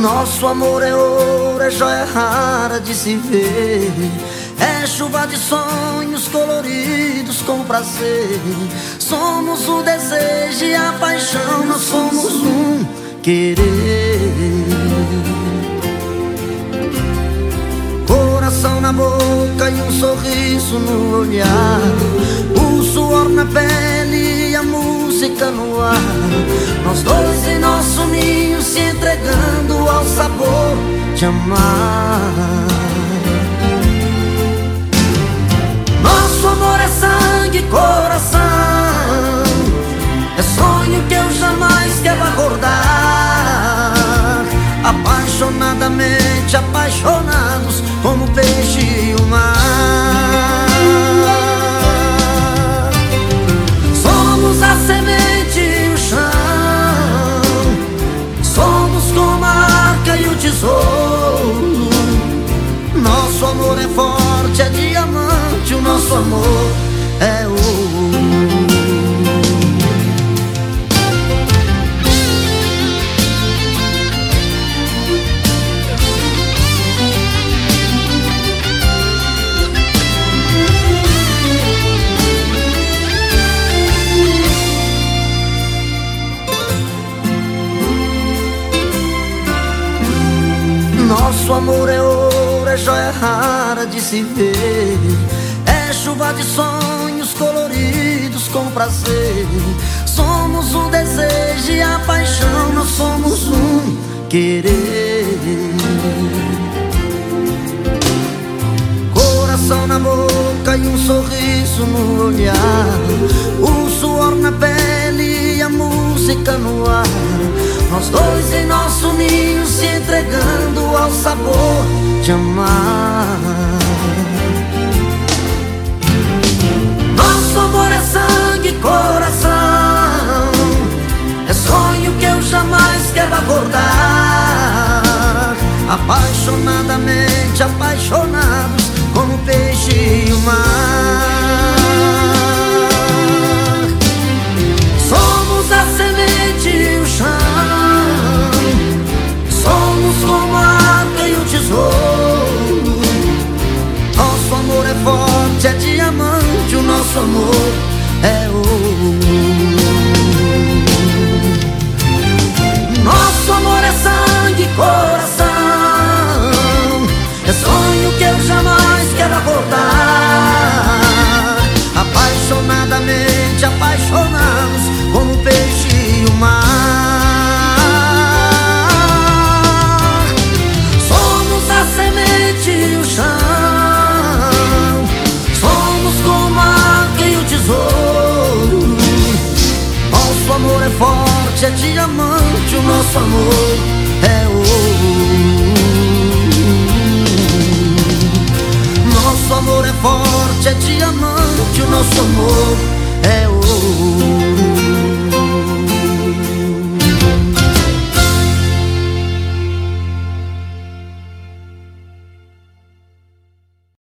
Nosso amor é ouro, é joia rara de se ver. É chuva de sonhos coloridos com prazer. Somos o desejo e a paixão, nós somos um querer. Coração na boca e um sorriso no olhar. O suor na pele e a música no ar. Nós dois em nosso ninho se entregando ao sabor de amar. Nosso amor é sangue, coração. É sonho que eu jamais quero acordar. Apaixonadamente apaixonados tesouro. Nosso amor é forte, é diamante, Nosso amor é ouro, é joia rara de se ver. É chuva de sonhos coloridos com prazer. Somos o desejo e a paixão, nós somos um querer. Coração na boca e um sorriso no olhar. O suor na pele e a música no ar. Nós dois em nosso ninho se entregando ao sabor de amar. Nosso amor é sangue, coração. É sonho que eu jamais quero acordar. Apaixonadamente apaixonados como peixe e o mar. Nosso amor é diamante, o nosso amor é ouro. Nosso amor é forte, é diamante, o nosso amor.